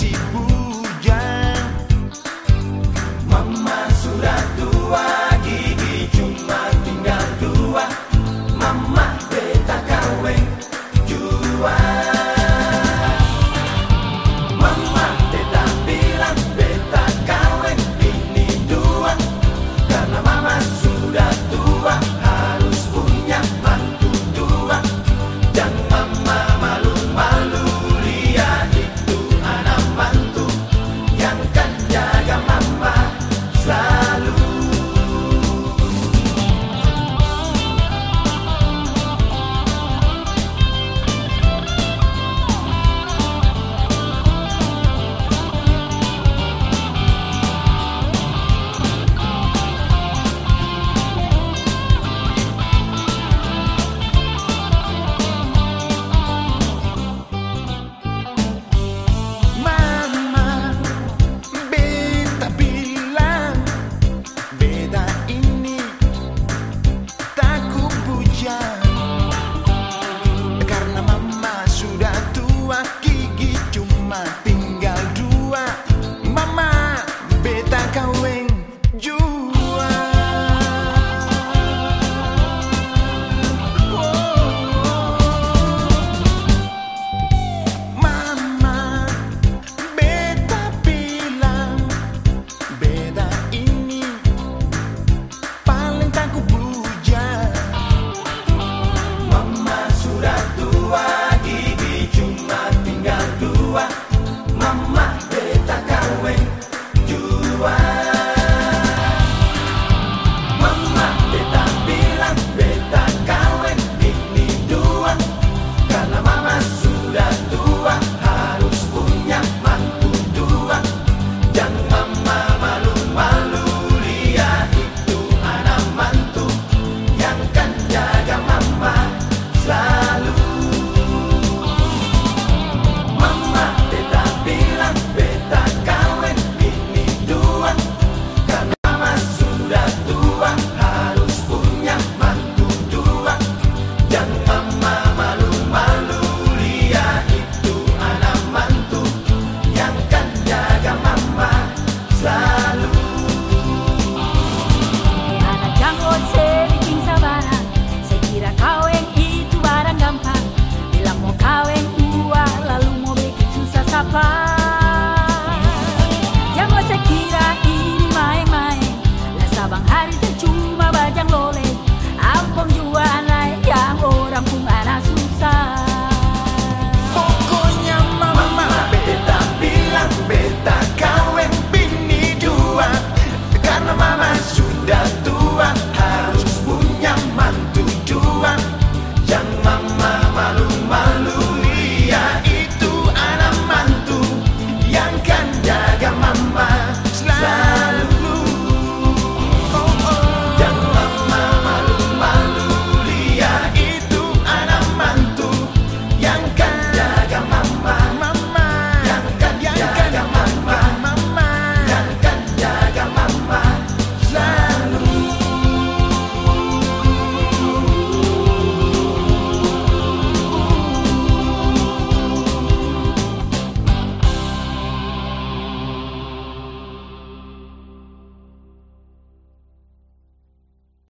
起步。